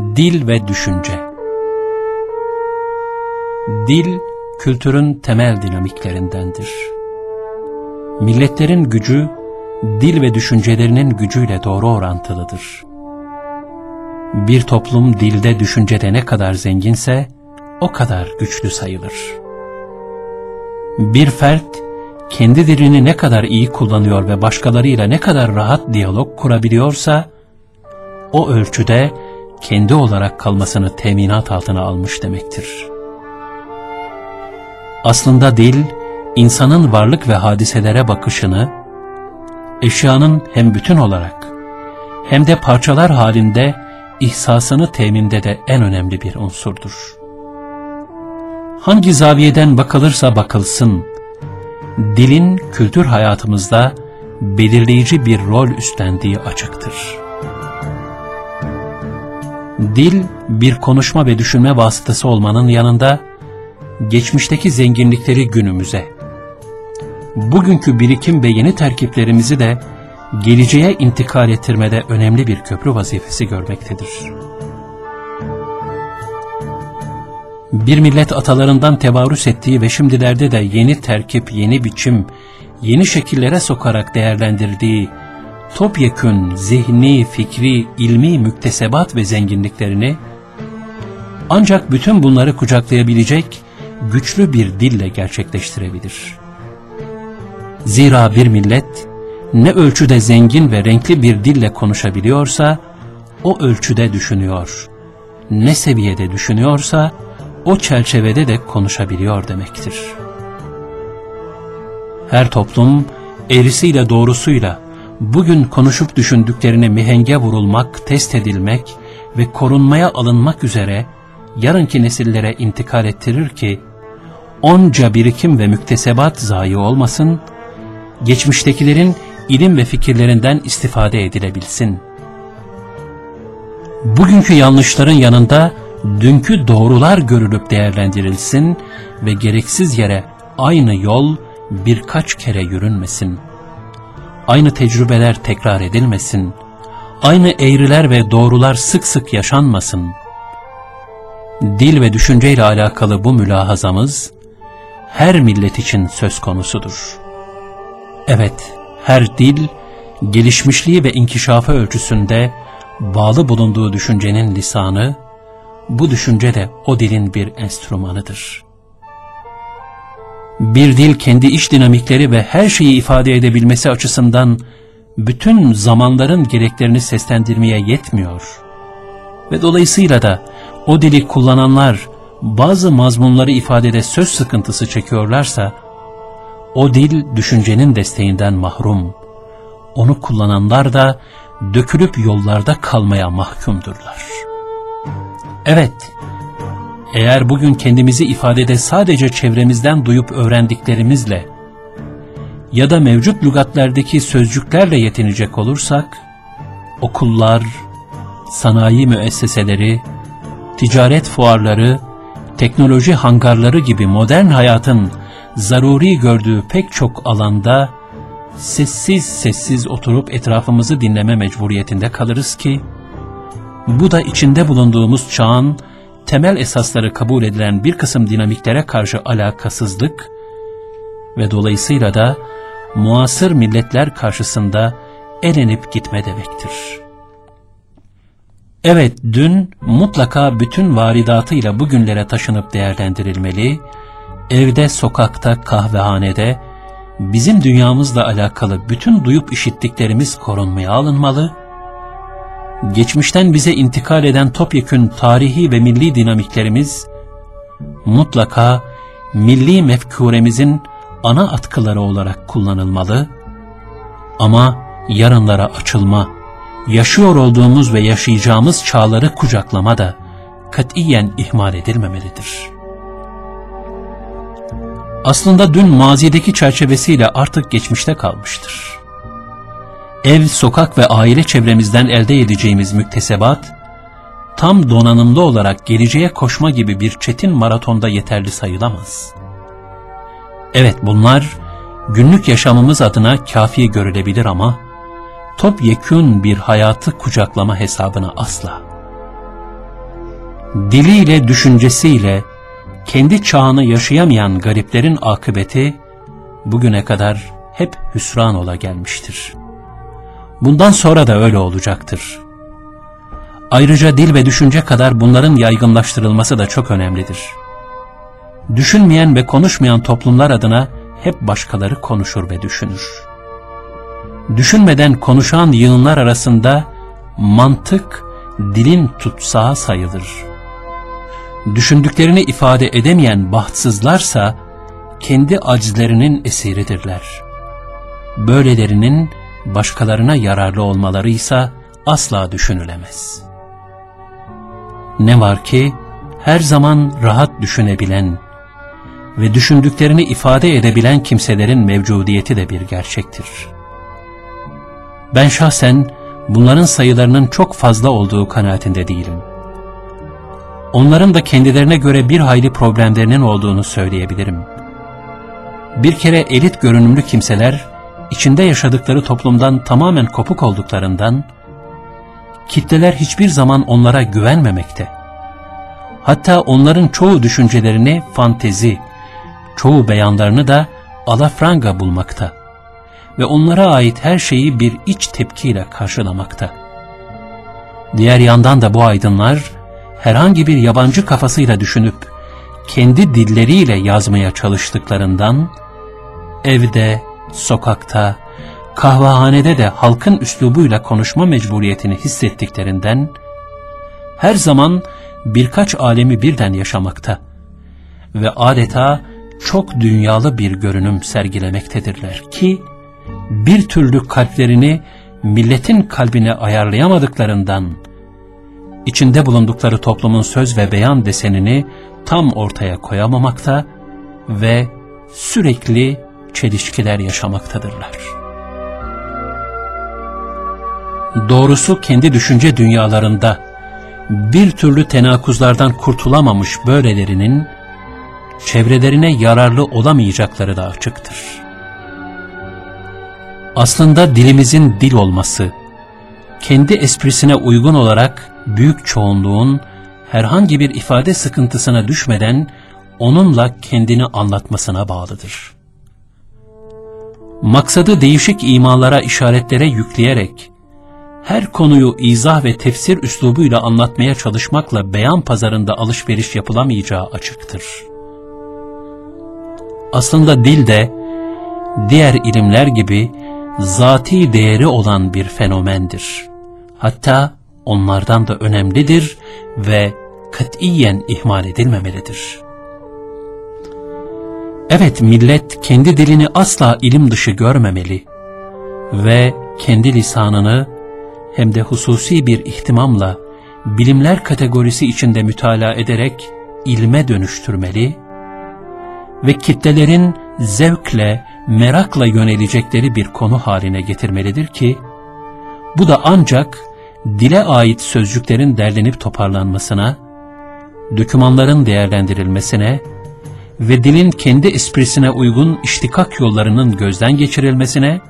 Dil ve düşünce Dil, kültürün temel dinamiklerindendir. Milletlerin gücü, dil ve düşüncelerinin gücüyle doğru orantılıdır. Bir toplum dilde düşüncede ne kadar zenginse, o kadar güçlü sayılır. Bir fert, kendi dilini ne kadar iyi kullanıyor ve başkalarıyla ne kadar rahat diyalog kurabiliyorsa, o ölçüde kendi olarak kalmasını teminat altına almış demektir. Aslında dil, insanın varlık ve hadiselere bakışını, eşyanın hem bütün olarak hem de parçalar halinde ihsasını teminde de en önemli bir unsurdur. Hangi zaviyeden bakılırsa bakılsın, dilin kültür hayatımızda belirleyici bir rol üstlendiği açıktır. Dil, bir konuşma ve düşünme vasıtası olmanın yanında, geçmişteki zenginlikleri günümüze, bugünkü birikim ve yeni terkiplerimizi de geleceğe intikal ettirmede önemli bir köprü vazifesi görmektedir. Bir millet atalarından tevarüs ettiği ve şimdilerde de yeni terkip, yeni biçim, yeni şekillere sokarak değerlendirdiği topyekün zihni, fikri, ilmi müktesebat ve zenginliklerini ancak bütün bunları kucaklayabilecek güçlü bir dille gerçekleştirebilir. Zira bir millet ne ölçüde zengin ve renkli bir dille konuşabiliyorsa o ölçüde düşünüyor. Ne seviyede düşünüyorsa o çerçevede de konuşabiliyor demektir. Her toplum eğrisiyle doğrusuyla bugün konuşup düşündüklerini mihenge vurulmak, test edilmek ve korunmaya alınmak üzere yarınki nesillere intikal ettirir ki onca birikim ve müktesebat zayi olmasın, geçmiştekilerin ilim ve fikirlerinden istifade edilebilsin. Bugünkü yanlışların yanında dünkü doğrular görülüp değerlendirilsin ve gereksiz yere aynı yol birkaç kere yürünmesin. Aynı tecrübeler tekrar edilmesin. Aynı eğriler ve doğrular sık sık yaşanmasın. Dil ve düşünceyle alakalı bu mülahazamız, her millet için söz konusudur. Evet, her dil, gelişmişliği ve inkişafı ölçüsünde bağlı bulunduğu düşüncenin lisanı, bu düşünce de o dilin bir enstrümanıdır. Bir dil kendi iş dinamikleri ve her şeyi ifade edebilmesi açısından bütün zamanların gereklerini seslendirmeye yetmiyor. Ve dolayısıyla da o dili kullananlar bazı mazmunları ifadede söz sıkıntısı çekiyorlarsa, o dil düşüncenin desteğinden mahrum. Onu kullananlar da dökülüp yollarda kalmaya mahkumdurlar. Evet, eğer bugün kendimizi ifadede sadece çevremizden duyup öğrendiklerimizle ya da mevcut lügatlardaki sözcüklerle yetinecek olursak, okullar, sanayi müesseseleri, ticaret fuarları, teknoloji hangarları gibi modern hayatın zaruri gördüğü pek çok alanda sessiz sessiz oturup etrafımızı dinleme mecburiyetinde kalırız ki, bu da içinde bulunduğumuz çağın temel esasları kabul edilen bir kısım dinamiklere karşı alakasızlık ve dolayısıyla da muasır milletler karşısında elenip gitme demektir. Evet, dün mutlaka bütün varidatıyla bugünlere taşınıp değerlendirilmeli, evde, sokakta, kahvehanede, bizim dünyamızla alakalı bütün duyup işittiklerimiz korunmaya alınmalı, geçmişten bize intikal eden topyekün tarihi ve milli dinamiklerimiz, mutlaka milli mefkuremizin ana atkıları olarak kullanılmalı, ama yarınlara açılma, yaşıyor olduğumuz ve yaşayacağımız çağları kucaklama da katiyen ihmal edilmemelidir. Aslında dün mazideki çerçevesiyle artık geçmişte kalmıştır. Ev, sokak ve aile çevremizden elde edeceğimiz müktesebat, tam donanımlı olarak geleceğe koşma gibi bir çetin maratonda yeterli sayılamaz. Evet bunlar günlük yaşamımız adına kafi görülebilir ama, topyekün bir hayatı kucaklama hesabına asla. diliyle, düşüncesiyle kendi çağını yaşayamayan gariplerin akıbeti bugüne kadar hep hüsran ola gelmiştir. Bundan sonra da öyle olacaktır. Ayrıca dil ve düşünce kadar bunların yaygınlaştırılması da çok önemlidir. Düşünmeyen ve konuşmayan toplumlar adına hep başkaları konuşur ve düşünür. Düşünmeden konuşan yığınlar arasında mantık dilin tutsağı sayılır. Düşündüklerini ifade edemeyen bahtsızlarsa kendi acizlerinin esiridirler. Böylelerinin başkalarına yararlı olmaları ise asla düşünülemez. Ne var ki her zaman rahat düşünebilen ve düşündüklerini ifade edebilen kimselerin mevcudiyeti de bir gerçektir. Ben şahsen bunların sayılarının çok fazla olduğu kanaatinde değilim. Onların da kendilerine göre bir hayli problemlerinin olduğunu söyleyebilirim. Bir kere elit görünümlü kimseler, içinde yaşadıkları toplumdan tamamen kopuk olduklarından, kitleler hiçbir zaman onlara güvenmemekte. Hatta onların çoğu düşüncelerini fantezi, çoğu beyanlarını da alafranga bulmakta ve onlara ait her şeyi bir iç tepkiyle karşılamakta. Diğer yandan da bu aydınlar herhangi bir yabancı kafasıyla düşünüp kendi dilleriyle yazmaya çalıştıklarından evde, sokakta, kahvehanede de halkın üslubuyla konuşma mecburiyetini hissettiklerinden her zaman birkaç alemi birden yaşamakta ve adeta çok dünyalı bir görünüm sergilemektedirler ki bir türlü kalplerini milletin kalbine ayarlayamadıklarından içinde bulundukları toplumun söz ve beyan desenini tam ortaya koyamamakta ve sürekli çelişkiler yaşamaktadırlar. Doğrusu kendi düşünce dünyalarında bir türlü tenakuzlardan kurtulamamış böylelerinin çevrelerine yararlı olamayacakları da açıktır. Aslında dilimizin dil olması, kendi esprisine uygun olarak büyük çoğunluğun herhangi bir ifade sıkıntısına düşmeden onunla kendini anlatmasına bağlıdır. Maksadı değişik imalara, işaretlere yükleyerek, her konuyu izah ve tefsir üslubuyla anlatmaya çalışmakla beyan pazarında alışveriş yapılamayacağı açıktır. Aslında dil de, diğer ilimler gibi zati değeri olan bir fenomendir. Hatta onlardan da önemlidir ve katiyen ihmal edilmemelidir. Evet millet kendi dilini asla ilim dışı görmemeli ve kendi lisanını hem de hususi bir ihtimamla bilimler kategorisi içinde mütalaa ederek ilme dönüştürmeli ve kitlelerin zevkle, merakla yönelecekleri bir konu haline getirmelidir ki, bu da ancak dile ait sözcüklerin derlenip toparlanmasına, dokümanların değerlendirilmesine ve dilin kendi esprisine uygun iştikak yollarının gözden geçirilmesine,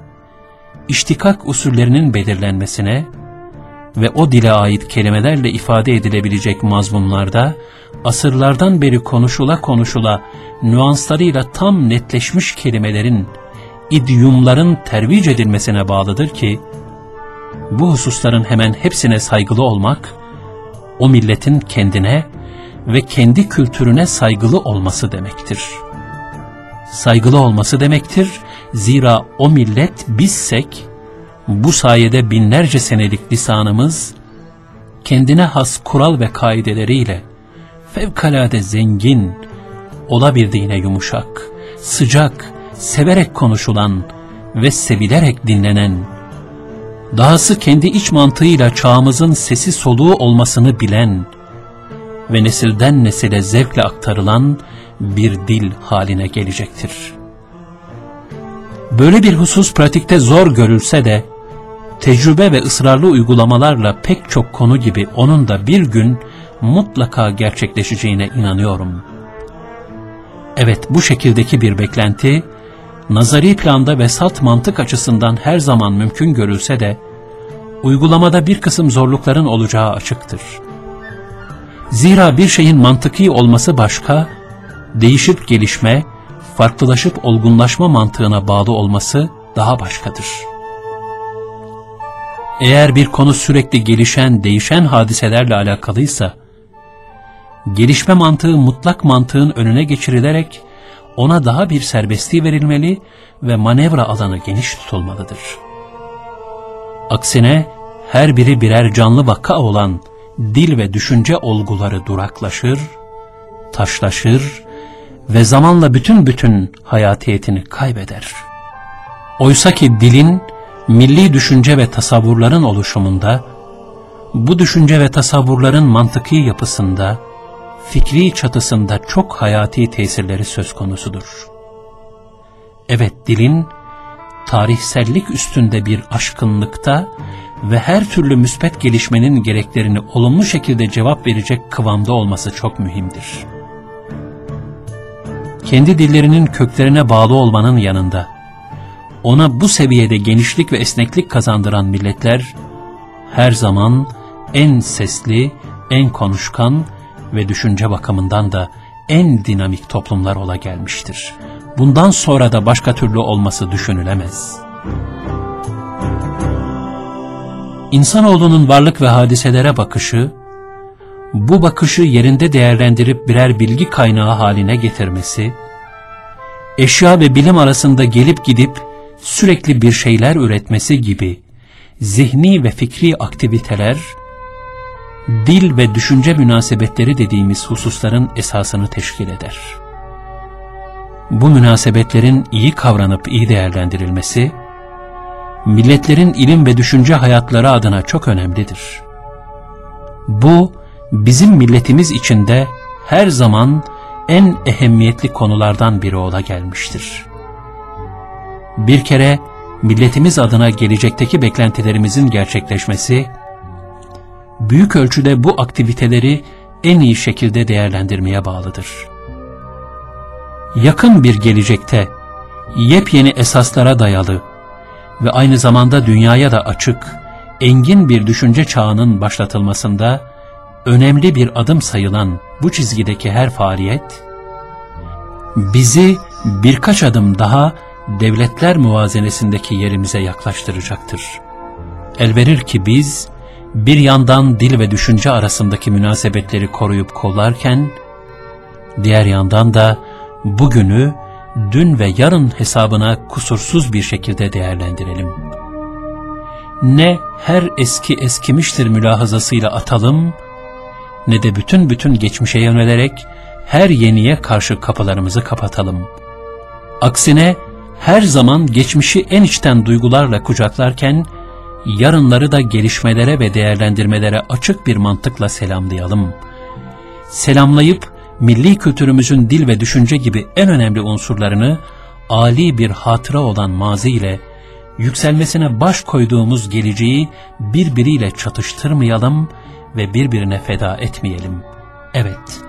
iştikak usullerinin belirlenmesine ve o dile ait kelimelerle ifade edilebilecek mazmunlarda asırlardan beri konuşula konuşula nüanslarıyla tam netleşmiş kelimelerin, idiomların tervic edilmesine bağlıdır ki, bu hususların hemen hepsine saygılı olmak, o milletin kendine ve kendi kültürüne saygılı olması demektir. Saygılı olması demektir, zira o millet bizsek, bu sayede binlerce senelik lisanımız, kendine has kural ve kaideleriyle, fevkalade zengin, olabildiğine yumuşak, sıcak, severek konuşulan ve sevilerek dinlenen, dahası kendi iç mantığıyla çağımızın sesi soluğu olmasını bilen ve nesilden nesile zevkle aktarılan bir dil haline gelecektir. Böyle bir husus pratikte zor görülse de, tecrübe ve ısrarlı uygulamalarla pek çok konu gibi onun da bir gün mutlaka gerçekleşeceğine inanıyorum. Evet bu şekildeki bir beklenti, nazari planda ve salt mantık açısından her zaman mümkün görülse de, uygulamada bir kısım zorlukların olacağı açıktır. Zira bir şeyin mantıki olması başka, değişip gelişme, farklılaşıp olgunlaşma mantığına bağlı olması daha başkadır. Eğer bir konu sürekli gelişen, değişen hadiselerle alakalıysa, gelişme mantığı mutlak mantığın önüne geçirilerek ona daha bir serbestliği verilmeli ve manevra alanı geniş tutulmalıdır. Aksine her biri birer canlı vaka olan dil ve düşünce olguları duraklaşır, taşlaşır ve zamanla bütün bütün hayatiyetini kaybeder. Oysa ki dilin milli düşünce ve tasavvurların oluşumunda, bu düşünce ve tasavvurların mantıki yapısında, fikri çatısında çok hayati tesirleri söz konusudur. Evet dilin, tarihsellik üstünde bir aşkınlıkta ve her türlü müspet gelişmenin gereklerini olumlu şekilde cevap verecek kıvamda olması çok mühimdir. Kendi dillerinin köklerine bağlı olmanın yanında, ona bu seviyede genişlik ve esneklik kazandıran milletler, her zaman en sesli, en konuşkan ve düşünce bakımından da en dinamik toplumlar ola gelmiştir. Bundan sonra da başka türlü olması düşünülemez. İnsanoğlunun varlık ve hadiselere bakışı, bu bakışı yerinde değerlendirip birer bilgi kaynağı haline getirmesi, eşya ve bilim arasında gelip gidip sürekli bir şeyler üretmesi gibi zihni ve fikri aktiviteler, dil ve düşünce münasebetleri dediğimiz hususların esasını teşkil eder. Bu münasebetlerin iyi kavranıp iyi değerlendirilmesi, milletlerin ilim ve düşünce hayatları adına çok önemlidir. Bu, bizim milletimiz içinde her zaman en ehemmiyetli konulardan biri ola gelmiştir. Bir kere milletimiz adına gelecekteki beklentilerimizin gerçekleşmesi, büyük ölçüde bu aktiviteleri en iyi şekilde değerlendirmeye bağlıdır. Yakın bir gelecekte yepyeni esaslara dayalı ve aynı zamanda dünyaya da açık, engin bir düşünce çağının başlatılmasında önemli bir adım sayılan bu çizgideki her faaliyet, bizi birkaç adım daha devletler muvazenesindeki yerimize yaklaştıracaktır. Elverir ki biz, bir yandan dil ve düşünce arasındaki münasebetleri koruyup kollarken, diğer yandan da bugünü dün ve yarın hesabına kusursuz bir şekilde değerlendirelim. Ne her eski eskimiştir mülahazasıyla atalım, ne de bütün bütün geçmişe yönelerek her yeniye karşı kapılarımızı kapatalım. Aksine her zaman geçmişi en içten duygularla kucaklarken, yarınları da gelişmelere ve değerlendirmelere açık bir mantıkla selamlayalım. Selamlayıp, milli kültürümüzün dil ve düşünce gibi en önemli unsurlarını, âli bir hatıra olan mazi ile, yükselmesine baş koyduğumuz geleceği birbiriyle çatıştırmayalım ve birbirine feda etmeyelim. Evet,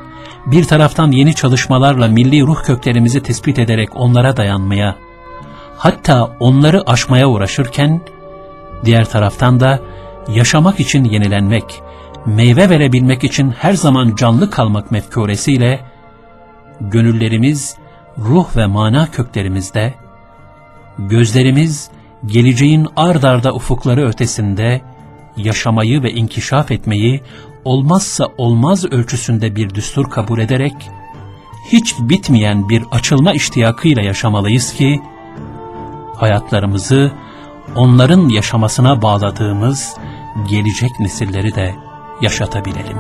bir taraftan yeni çalışmalarla milli ruh köklerimizi tespit ederek onlara dayanmaya, hatta onları aşmaya uğraşırken, diğer taraftan da yaşamak için yenilenmek, meyve verebilmek için her zaman canlı kalmak mefkuresiyle, gönüllerimiz, ruh ve mana köklerimizde, gözlerimiz geleceğin ard arda ufukları ötesinde, yaşamayı ve inkişaf etmeyi olmazsa olmaz ölçüsünde bir düstur kabul ederek, hiç bitmeyen bir açılma iştiyakıyla yaşamalıyız ki, hayatlarımızı onların yaşamasına bağladığımız gelecek nesilleri de yaşatabilelim.